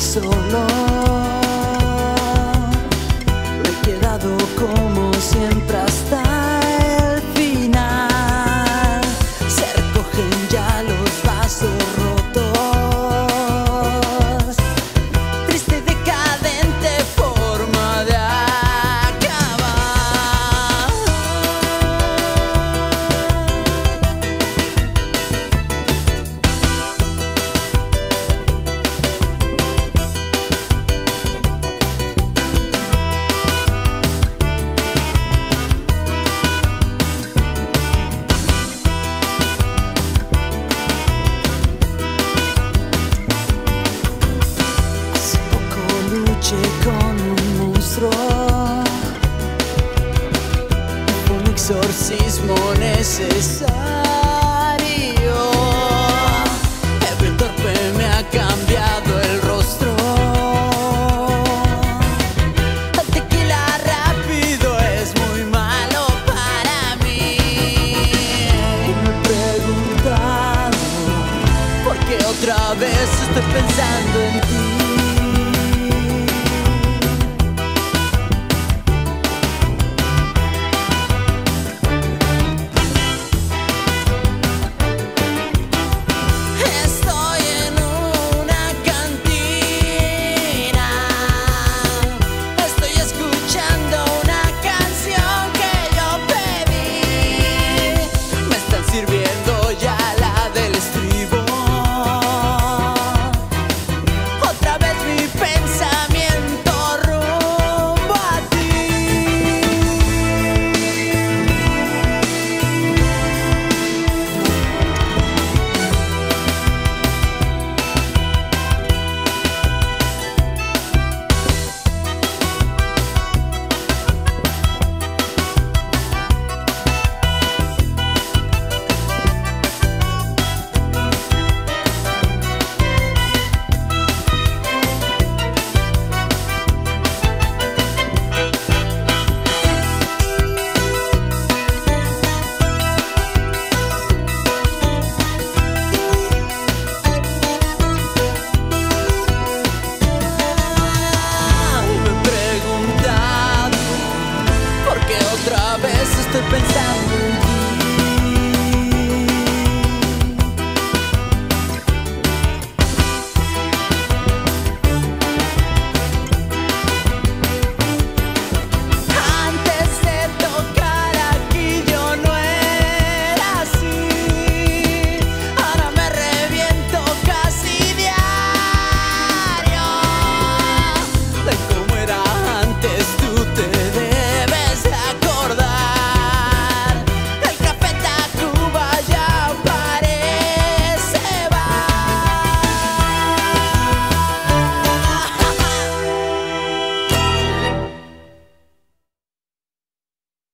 solo. Me he quedado como necesario. El torpe me ha cambiado el rostro. Tequila rápido es muy malo para mí. Me he preguntado. Porque otra vez estoy pensando en ti.